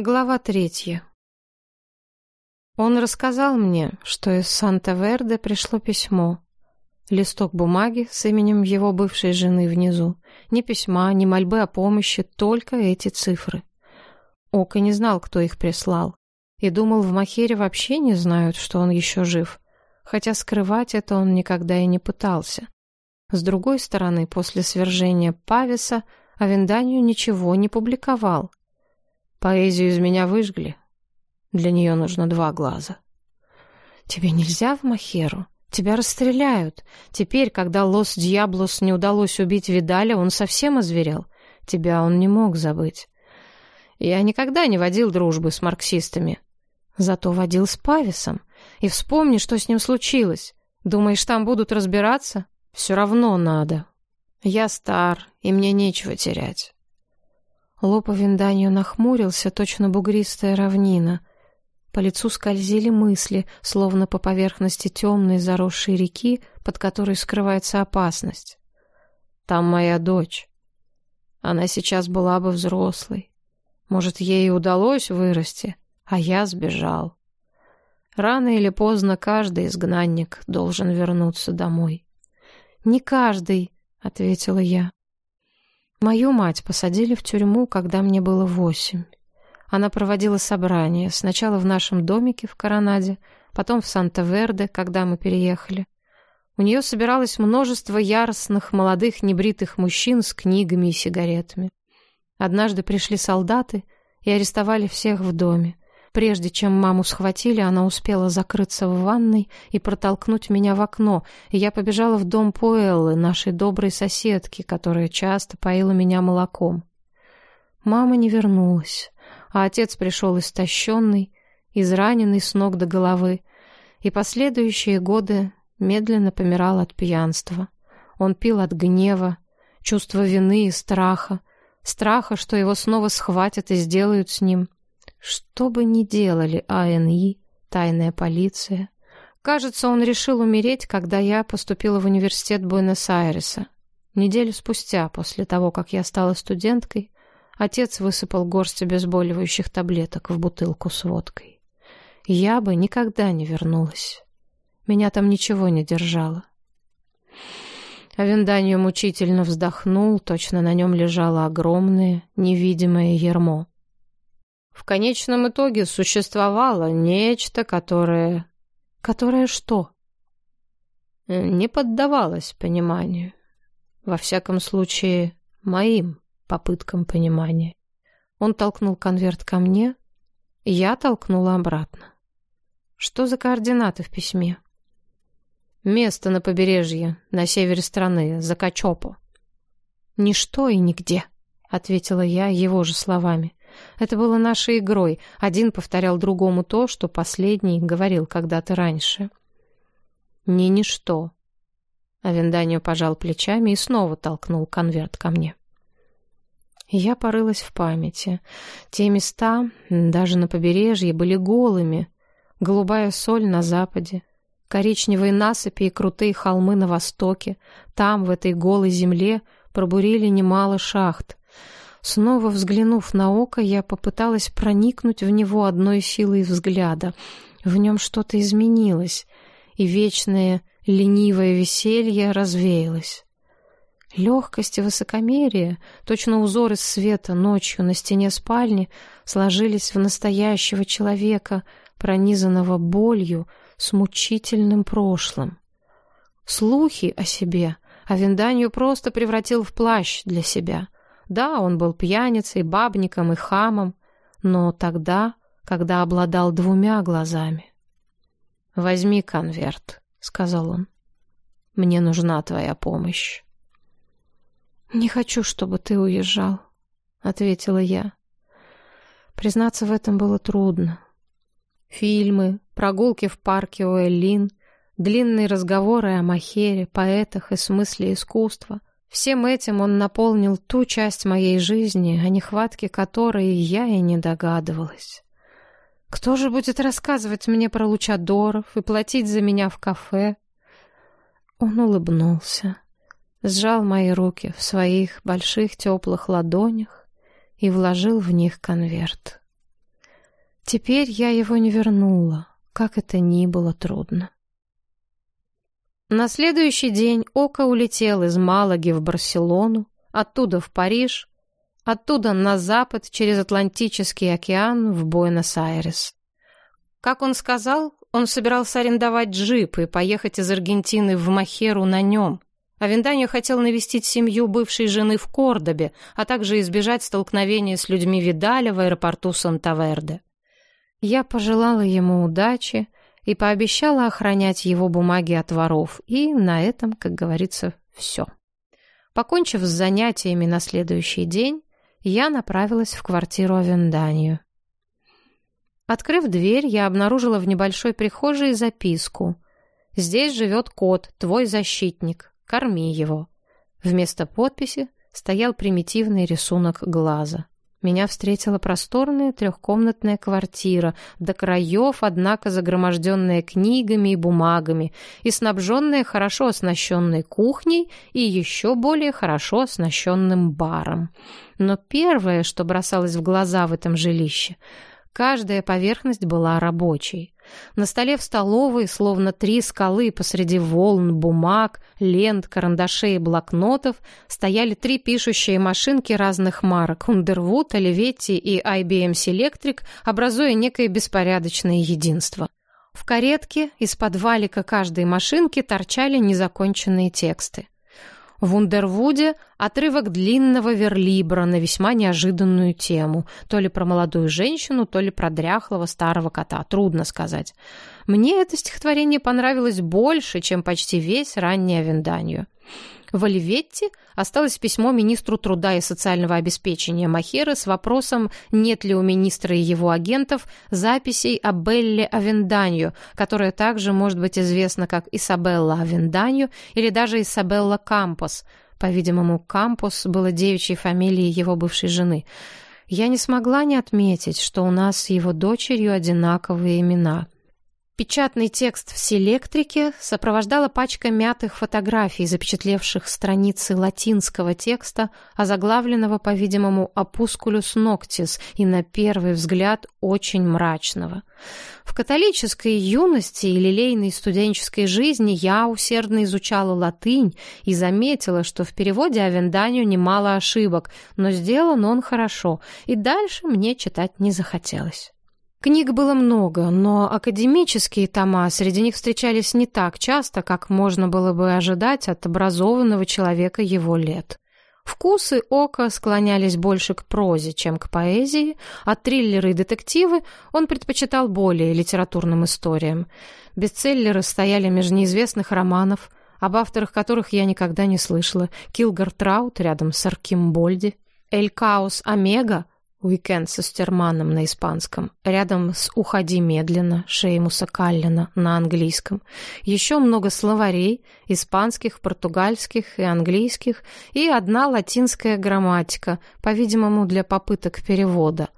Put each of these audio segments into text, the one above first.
Глава третья. Он рассказал мне, что из Санта-Верде пришло письмо. Листок бумаги с именем его бывшей жены внизу. Ни письма, ни мольбы о помощи, только эти цифры. Ока не знал, кто их прислал. И думал, в Махере вообще не знают, что он еще жив. Хотя скрывать это он никогда и не пытался. С другой стороны, после свержения Пависа Авенданию ничего не публиковал. Поэзию из меня выжгли. Для нее нужно два глаза. Тебе нельзя в Махеру. Тебя расстреляют. Теперь, когда Лос Дьяблос не удалось убить Видаля, он совсем озверел. Тебя он не мог забыть. Я никогда не водил дружбы с марксистами. Зато водил с Пависом. И вспомни, что с ним случилось. Думаешь, там будут разбираться? Все равно надо. Я стар, и мне нечего терять. Лоб Винданью нахмурился, точно бугристая равнина. По лицу скользили мысли, словно по поверхности темной заросшей реки, под которой скрывается опасность. «Там моя дочь. Она сейчас была бы взрослой. Может, ей удалось вырасти, а я сбежал. Рано или поздно каждый изгнанник должен вернуться домой». «Не каждый», — ответила я. Мою мать посадили в тюрьму, когда мне было восемь. Она проводила собрания, сначала в нашем домике в Коронаде, потом в Санта-Верде, когда мы переехали. У нее собиралось множество яростных, молодых, небритых мужчин с книгами и сигаретами. Однажды пришли солдаты и арестовали всех в доме. Прежде чем маму схватили, она успела закрыться в ванной и протолкнуть меня в окно, и я побежала в дом Пуэллы, нашей доброй соседки, которая часто поила меня молоком. Мама не вернулась, а отец пришел истощенный, израненный с ног до головы, и последующие годы медленно помирал от пьянства. Он пил от гнева, чувства вины и страха, страха, что его снова схватят и сделают с ним — что бы ни делали АНИ, тайная полиция. Кажется, он решил умереть, когда я поступила в университет Буэнос-Айреса. Неделю спустя, после того, как я стала студенткой, отец высыпал горсть обезболивающих таблеток в бутылку с водкой. Я бы никогда не вернулась. Меня там ничего не держало. Авенданию мучительно вздохнул, точно на нем лежало огромное, невидимое ермо. В конечном итоге существовало нечто, которое... Которое что? Не поддавалось пониманию. Во всяком случае, моим попыткам понимания. Он толкнул конверт ко мне, я толкнула обратно. Что за координаты в письме? Место на побережье, на севере страны, за Качопо. «Ничто и нигде», — ответила я его же словами. Это было нашей игрой. Один повторял другому то, что последний говорил когда-то раньше. «Не ничто». Авенданио пожал плечами и снова толкнул конверт ко мне. Я порылась в памяти. Те места, даже на побережье, были голыми. Голубая соль на западе, коричневые насыпи и крутые холмы на востоке. Там, в этой голой земле, пробурили немало шахт. Снова взглянув на око, я попыталась проникнуть в него одной силой взгляда. В нем что-то изменилось, и вечное ленивое веселье развеялось. Легкость и высокомерие, точно узоры света ночью на стене спальни, сложились в настоящего человека, пронизанного болью, с мучительным прошлым. Слухи о себе Авенданию просто превратил в плащ для себя — да, он был пьяницей, бабником и хамом, но тогда, когда обладал двумя глазами. «Возьми конверт», — сказал он. «Мне нужна твоя помощь». «Не хочу, чтобы ты уезжал», — ответила я. Признаться в этом было трудно. Фильмы, прогулки в парке Уэллин, длинные разговоры о Махере, поэтах и смысле искусства, Всем этим он наполнил ту часть моей жизни, о нехватке которой я и не догадывалась. Кто же будет рассказывать мне про лучадоров и платить за меня в кафе? Он улыбнулся, сжал мои руки в своих больших теплых ладонях и вложил в них конверт. Теперь я его не вернула, как это ни было трудно. На следующий день Ока улетел из Малаги в Барселону, оттуда в Париж, оттуда на запад через Атлантический океан в Буэнос-Айрес. Как он сказал, он собирался арендовать джип и поехать из Аргентины в Махеру на нем. Авенданьо хотел навестить семью бывшей жены в Кордобе, а также избежать столкновения с людьми Видаля в аэропорту Санта-Верде. Я пожелала ему удачи и пообещала охранять его бумаги от воров, и на этом, как говорится, все. Покончив с занятиями на следующий день, я направилась в квартиру Авенданию. Открыв дверь, я обнаружила в небольшой прихожей записку. «Здесь живет кот, твой защитник. Корми его». Вместо подписи стоял примитивный рисунок глаза. Меня встретила просторная трехкомнатная квартира, до краев, однако загроможденная книгами и бумагами, и снабженная хорошо оснащенной кухней и еще более хорошо оснащенным баром. Но первое, что бросалось в глаза в этом жилище — Каждая поверхность была рабочей. На столе в столовой, словно три скалы посреди волн, бумаг, лент, карандашей и блокнотов, стояли три пишущие машинки разных марок — Underwood, Olivetti и IBM Selectric, образуя некое беспорядочное единство. В каретке из-под валика каждой машинки торчали незаконченные тексты. В Ундервуде отрывок длинного верлибра на весьма неожиданную тему. То ли про молодую женщину, то ли про дряхлого старого кота. Трудно сказать. Мне это стихотворение понравилось больше, чем почти весь ранний Авенданию. В Оливетте осталось письмо министру труда и социального обеспечения Махера с вопросом, нет ли у министра и его агентов записей о Белле Авенданью, которая также может быть известна как Исабелла Авенданью или даже Исабелла Кампос. По-видимому, Кампос было девичьей фамилией его бывшей жены. Я не смогла не отметить, что у нас с его дочерью одинаковые имена — Печатный текст в селектрике сопровождала пачка мятых фотографий, запечатлевших страницы латинского текста, озаглавленного, по-видимому, «Опускулюс ноктис» и, на первый взгляд, очень мрачного. В католической юности и лилейной студенческой жизни я усердно изучала латынь и заметила, что в переводе Авенданию немало ошибок, но сделан он хорошо, и дальше мне читать не захотелось. Книг было много, но академические тома среди них встречались не так часто, как можно было бы ожидать от образованного человека его лет. Вкусы Ока склонялись больше к прозе, чем к поэзии, а триллеры и детективы он предпочитал более литературным историям. Бестселлеры стояли между неизвестных романов, об авторах которых я никогда не слышала, Килгор Траут рядом с Аркимбольди, El caos Omega Уикенд с Остерманом на испанском, рядом с «Уходи медленно» Шеймуса Каллина на английском. Еще много словарей, испанских, португальских и английских, и одна латинская грамматика, по-видимому, для попыток перевода.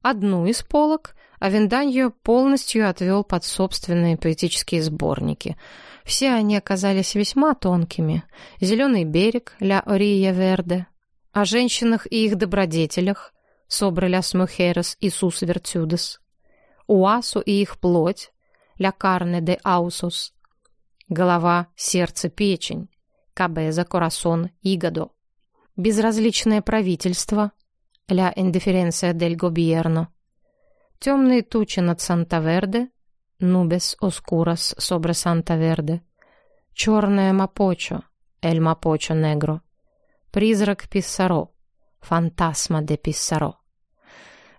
Одну из полок Авенданьо полностью отвел под собственные поэтические сборники. Все они оказались весьма тонкими. «Зеленый берег» «Ля Ория Верде», о женщинах и их добродетелях, sobre las mujeres y sus virtudes, уасу и их плоть, la carne de ausos, голова, сердце, печень, cabeza, corazón, hígado, безразличное правительство, la indiferencia del gobierno, темные тучи над Санта-Верде, nubes oscuras sobre Санта-Верде, черное Мапочо, эль Мапочо Негро, призрак Писсаро, фантасма де Писсаро.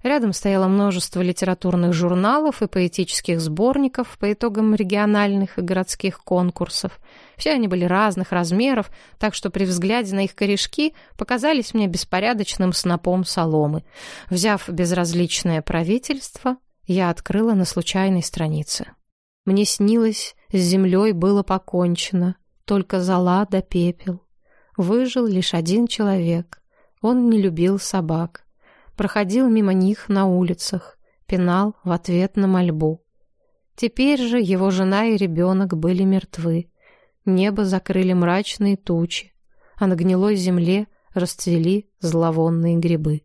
Рядом стояло множество литературных журналов и поэтических сборников по итогам региональных и городских конкурсов. Все они были разных размеров, так что при взгляде на их корешки показались мне беспорядочным снопом соломы. Взяв безразличное правительство, я открыла на случайной странице. Мне снилось, с землей было покончено, только зола да пепел. Выжил лишь один человек. Он не любил собак проходил мимо них на улицах, пинал в ответ на мольбу. Теперь же его жена и ребенок были мертвы. Небо закрыли мрачные тучи, а на гнилой земле расцвели зловонные грибы.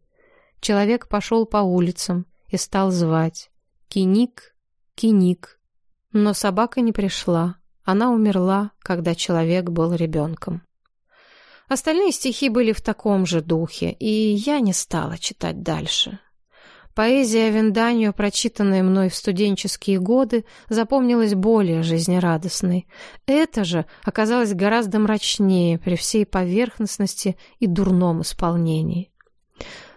Человек пошел по улицам и стал звать Киник, киник. Но собака не пришла. Она умерла, когда человек был ребенком. Остальные стихи были в таком же духе, и я не стала читать дальше. Поэзия Венданью, прочитанная мной в студенческие годы, запомнилась более жизнерадостной. Это же оказалось гораздо мрачнее при всей поверхностности и дурном исполнении.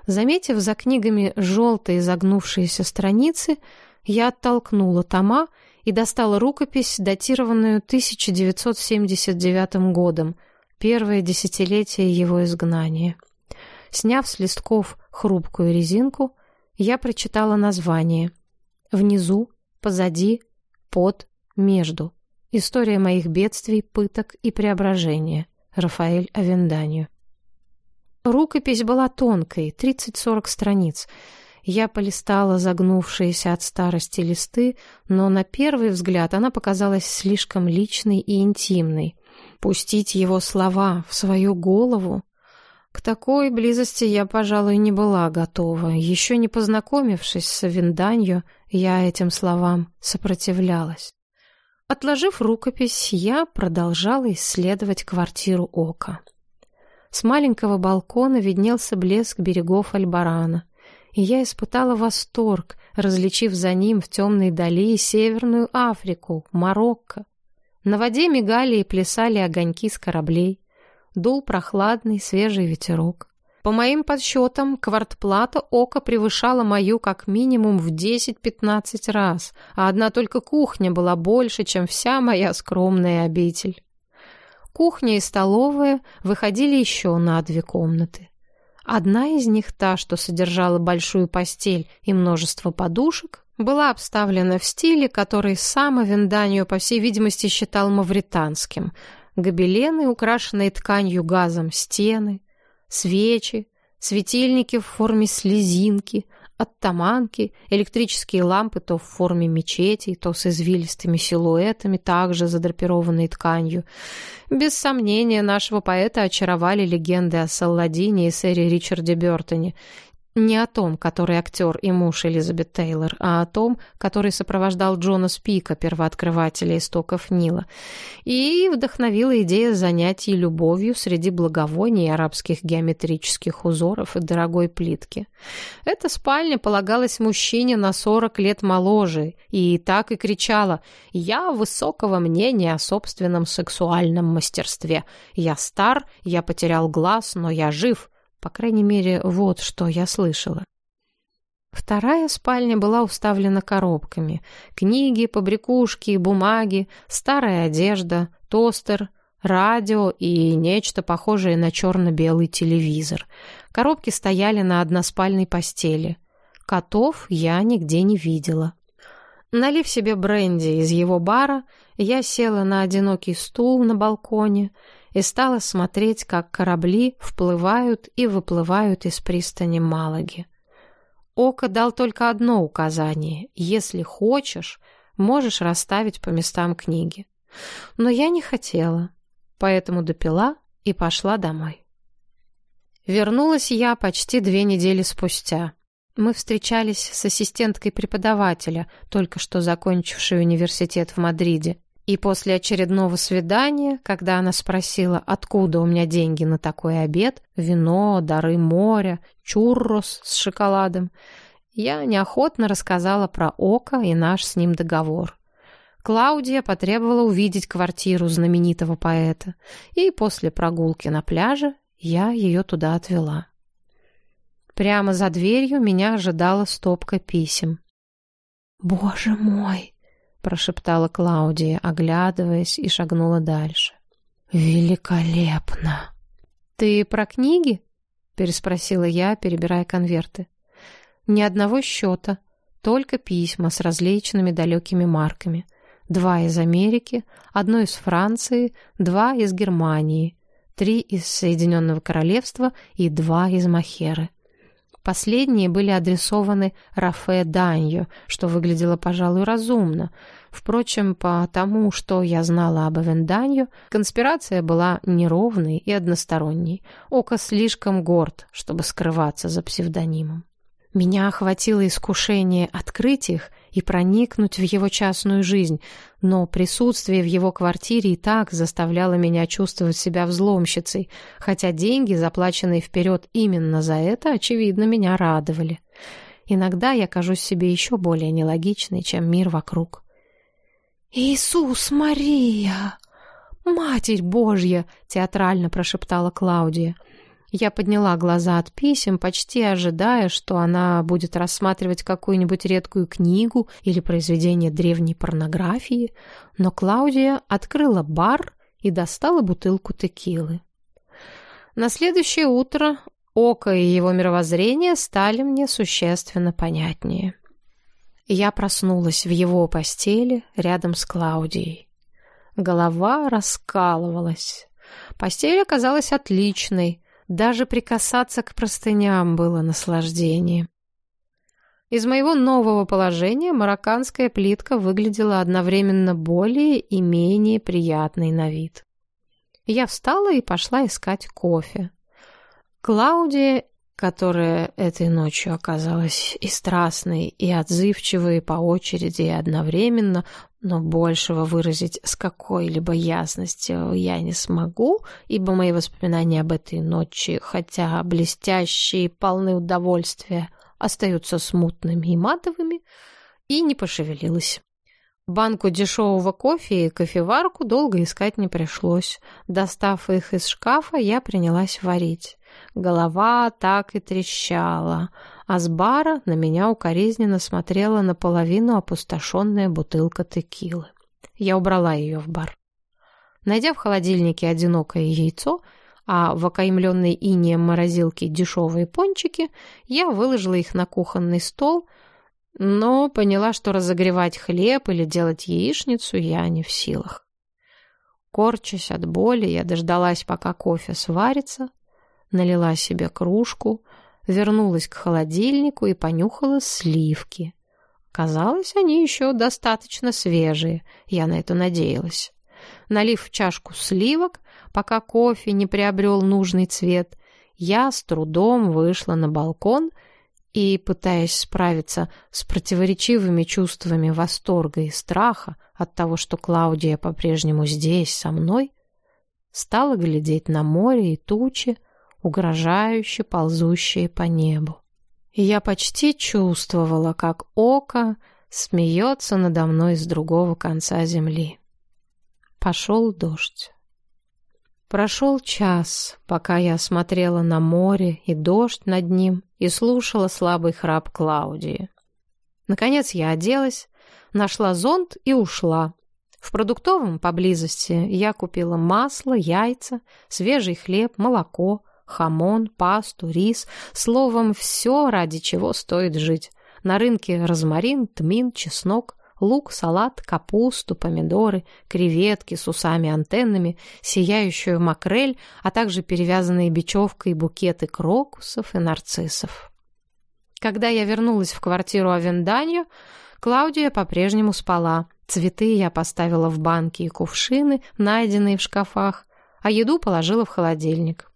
Заметив за книгами желтые загнувшиеся страницы, я оттолкнула тома и достала рукопись, датированную 1979 годом, первое десятилетие его изгнания. Сняв с листков хрупкую резинку, я прочитала название. Внизу, позади, под, между. История моих бедствий, пыток и преображения. Рафаэль Авенданию. Рукопись была тонкой, 30-40 страниц. Я полистала загнувшиеся от старости листы, но на первый взгляд она показалась слишком личной и интимной. Пустить его слова в свою голову к такой близости я, пожалуй, не была готова. Еще не познакомившись с Винданью, я этим словам сопротивлялась. Отложив рукопись, я продолжала исследовать квартиру Ока. С маленького балкона виднелся блеск берегов Альбарана, и я испытала восторг, различив за ним в темной дали Северную Африку, Марокко. На воде мигали и плясали огоньки с кораблей дул прохладный свежий ветерок. По моим подсчетам, квартплата ока превышала мою как минимум в 10-15 раз, а одна только кухня была больше, чем вся моя скромная обитель. Кухня и столовая выходили еще на две комнаты. Одна из них, та, что содержала большую постель и множество подушек, была обставлена в стиле, который сам Авенданию, по всей видимости, считал мавританским, гобелены, украшенные тканью газом стены, свечи, светильники в форме слезинки, оттаманки, электрические лампы то в форме мечетей, то с извилистыми силуэтами, также задрапированные тканью. Без сомнения, нашего поэта очаровали легенды о Салладине и сэре Ричарде Бёртоне, не о том, который актер и муж Элизабет Тейлор, а о том, который сопровождал Джона Спика, первооткрывателя истоков Нила, и вдохновила идея занятий любовью среди благовоний, арабских геометрических узоров и дорогой плитки. Эта спальня полагалась мужчине на 40 лет моложе, и так и кричала «Я высокого мнения о собственном сексуальном мастерстве. Я стар, я потерял глаз, но я жив». По крайней мере, вот что я слышала. Вторая спальня была уставлена коробками. Книги, побрякушки, бумаги, старая одежда, тостер, радио и нечто похожее на черно-белый телевизор. Коробки стояли на односпальной постели. Котов я нигде не видела. Налив себе бренди из его бара, я села на одинокий стул на балконе и стала смотреть, как корабли вплывают и выплывают из пристани Малаги. Ока дал только одно указание — если хочешь, можешь расставить по местам книги. Но я не хотела, поэтому допила и пошла домой. Вернулась я почти две недели спустя. Мы встречались с ассистенткой преподавателя, только что закончившей университет в Мадриде. И после очередного свидания, когда она спросила, откуда у меня деньги на такой обед, вино, дары моря, чуррос с шоколадом, я неохотно рассказала про Ока и наш с ним договор. Клаудия потребовала увидеть квартиру знаменитого поэта, и после прогулки на пляже я ее туда отвела. Прямо за дверью меня ожидала стопка писем. «Боже мой!» Прошептала Клаудия, оглядываясь и шагнула дальше. Великолепно. Ты про книги? переспросила я, перебирая конверты. Ни одного счета, только письма с различными далекими марками. Два из Америки, одно из Франции, два из Германии, три из Соединенного Королевства и два из Махеры. Последние были адресованы Рафе Данью, что выглядело, пожалуй, разумно. Впрочем, по тому, что я знала об Эвенданью, конспирация была неровной и односторонней. Око слишком горд, чтобы скрываться за псевдонимом. Меня охватило искушение открыть их и проникнуть в его частную жизнь, но присутствие в его квартире и так заставляло меня чувствовать себя взломщицей, хотя деньги, заплаченные вперед именно за это, очевидно, меня радовали. Иногда я кажусь себе еще более нелогичной, чем мир вокруг. «Иисус Мария! Матерь Божья!» — театрально прошептала Клаудия — я подняла глаза от писем, почти ожидая, что она будет рассматривать какую-нибудь редкую книгу или произведение древней порнографии, но Клаудия открыла бар и достала бутылку текилы. На следующее утро Око и его мировоззрение стали мне существенно понятнее. Я проснулась в его постели рядом с Клаудией. Голова раскалывалась. Постель оказалась отличной, даже прикасаться к простыням было наслаждением. Из моего нового положения марокканская плитка выглядела одновременно более и менее приятной на вид. Я встала и пошла искать кофе. Клаудия, которая этой ночью оказалась и страстной, и отзывчивой по очереди и одновременно, но большего выразить с какой-либо ясностью я не смогу, ибо мои воспоминания об этой ночи, хотя блестящие и полны удовольствия, остаются смутными и матовыми, и не пошевелилась. Банку дешевого кофе и кофеварку долго искать не пришлось. Достав их из шкафа, я принялась варить. Голова так и трещала, а с бара на меня укоризненно смотрела наполовину опустошенная бутылка текилы. Я убрала ее в бар. Найдя в холодильнике одинокое яйцо, а в окаймленной инеем морозилке дешевые пончики, я выложила их на кухонный стол, но поняла, что разогревать хлеб или делать яичницу я не в силах. Корчась от боли, я дождалась, пока кофе сварится, налила себе кружку, вернулась к холодильнику и понюхала сливки. Казалось, они еще достаточно свежие, я на это надеялась. Налив в чашку сливок, пока кофе не приобрел нужный цвет, я с трудом вышла на балкон и, пытаясь справиться с противоречивыми чувствами восторга и страха от того, что Клаудия по-прежнему здесь, со мной, стала глядеть на море и тучи, угрожающе ползущие по небу. И я почти чувствовала, как око смеется надо мной с другого конца земли. Пошел дождь. Прошел час, пока я смотрела на море и дождь над ним и слушала слабый храп Клаудии. Наконец я оделась, нашла зонт и ушла. В продуктовом поблизости я купила масло, яйца, свежий хлеб, молоко, хамон, пасту, рис, словом, все, ради чего стоит жить. На рынке розмарин, тмин, чеснок, лук, салат, капусту, помидоры, креветки с усами-антеннами, сияющую макрель, а также перевязанные бечевкой букеты крокусов и нарциссов. Когда я вернулась в квартиру Авенданью, Клаудия по-прежнему спала. Цветы я поставила в банки и кувшины, найденные в шкафах, а еду положила в холодильник.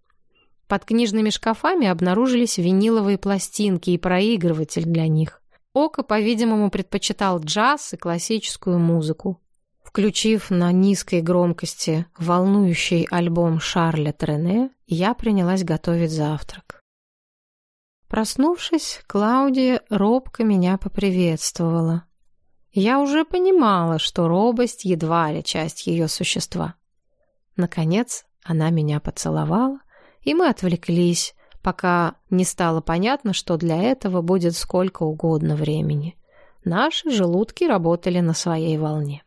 Под книжными шкафами обнаружились виниловые пластинки и проигрыватель для них. Око, по-видимому, предпочитал джаз и классическую музыку. Включив на низкой громкости волнующий альбом Шарля Трене, я принялась готовить завтрак. Проснувшись, Клаудия робко меня поприветствовала. Я уже понимала, что робость едва ли часть ее существа. Наконец она меня поцеловала, и мы отвлеклись, пока не стало понятно, что для этого будет сколько угодно времени. Наши желудки работали на своей волне.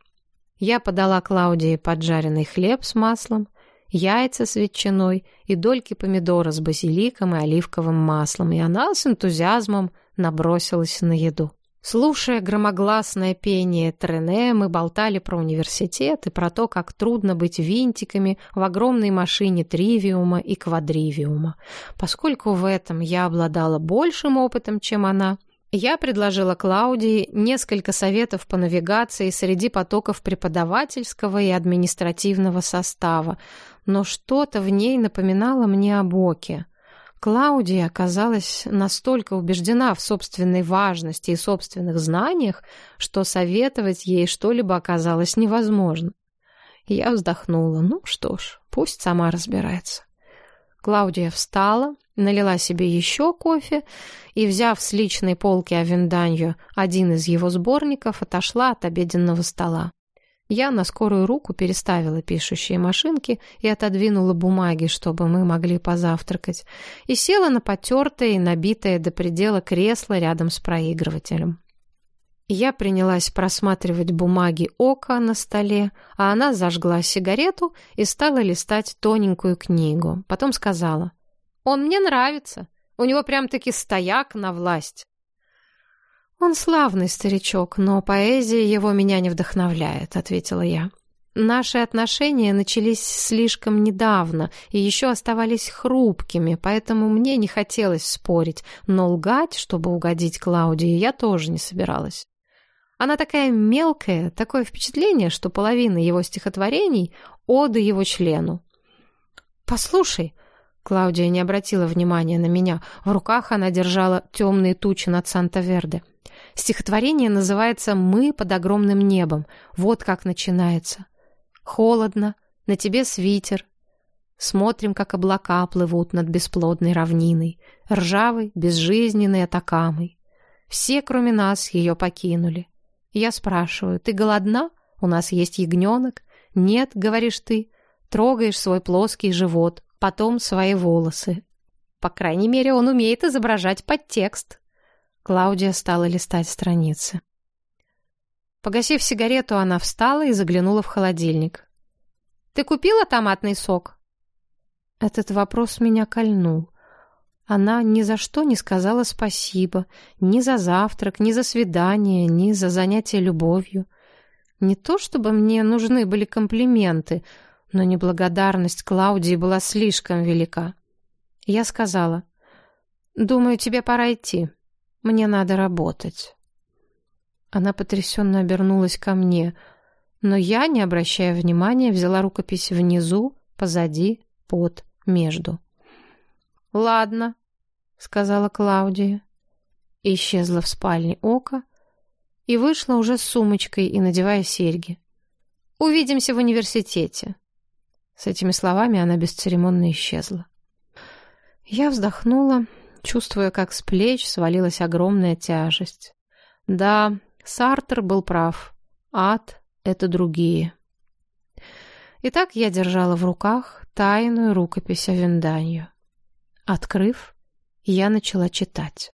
Я подала Клаудии поджаренный хлеб с маслом, яйца с ветчиной и дольки помидора с базиликом и оливковым маслом, и она с энтузиазмом набросилась на еду. Слушая громогласное пение Трене, мы болтали про университет и про то, как трудно быть винтиками в огромной машине тривиума и квадривиума. Поскольку в этом я обладала большим опытом, чем она, я предложила Клаудии несколько советов по навигации среди потоков преподавательского и административного состава, но что-то в ней напоминало мне о Боке. Клаудия оказалась настолько убеждена в собственной важности и собственных знаниях, что советовать ей что-либо оказалось невозможно. Я вздохнула. Ну что ж, пусть сама разбирается. Клаудия встала, налила себе еще кофе и, взяв с личной полки Авенданью один из его сборников, отошла от обеденного стола. Я на скорую руку переставила пишущие машинки и отодвинула бумаги, чтобы мы могли позавтракать, и села на потертое и набитое до предела кресло рядом с проигрывателем. Я принялась просматривать бумаги ока на столе, а она зажгла сигарету и стала листать тоненькую книгу. Потом сказала, «Он мне нравится. У него прям-таки стояк на власть». «Он славный старичок, но поэзия его меня не вдохновляет», — ответила я. «Наши отношения начались слишком недавно и еще оставались хрупкими, поэтому мне не хотелось спорить, но лгать, чтобы угодить Клаудии, я тоже не собиралась». Она такая мелкая, такое впечатление, что половина его стихотворений — оды его члену. «Послушай», — Клаудия не обратила внимания на меня, в руках она держала темные тучи над Санта-Верде. Стихотворение называется «Мы под огромным небом». Вот как начинается. «Холодно, на тебе свитер. Смотрим, как облака плывут над бесплодной равниной, ржавой, безжизненной атакамой. Все, кроме нас, ее покинули. Я спрашиваю, ты голодна? У нас есть ягненок. Нет, говоришь ты. Трогаешь свой плоский живот, потом свои волосы. По крайней мере, он умеет изображать подтекст. Клаудия стала листать страницы. Погасив сигарету, она встала и заглянула в холодильник. «Ты купила томатный сок?» Этот вопрос меня кольнул. Она ни за что не сказала спасибо, ни за завтрак, ни за свидание, ни за занятие любовью. Не то чтобы мне нужны были комплименты, но неблагодарность Клаудии была слишком велика. Я сказала, «Думаю, тебе пора идти. Мне надо работать». Она потрясенно обернулась ко мне, но я, не обращая внимания, взяла рукопись внизу, позади, под, между. «Ладно», — сказала Клаудия. Исчезла в спальне Ока и вышла уже с сумочкой и надевая серьги. «Увидимся в университете». С этими словами она бесцеремонно исчезла. Я вздохнула, чувствуя, как с плеч свалилась огромная тяжесть. Да, Сартер был прав. Ад — это другие. Итак, я держала в руках тайную рукопись о Винданью. Открыв, я начала читать.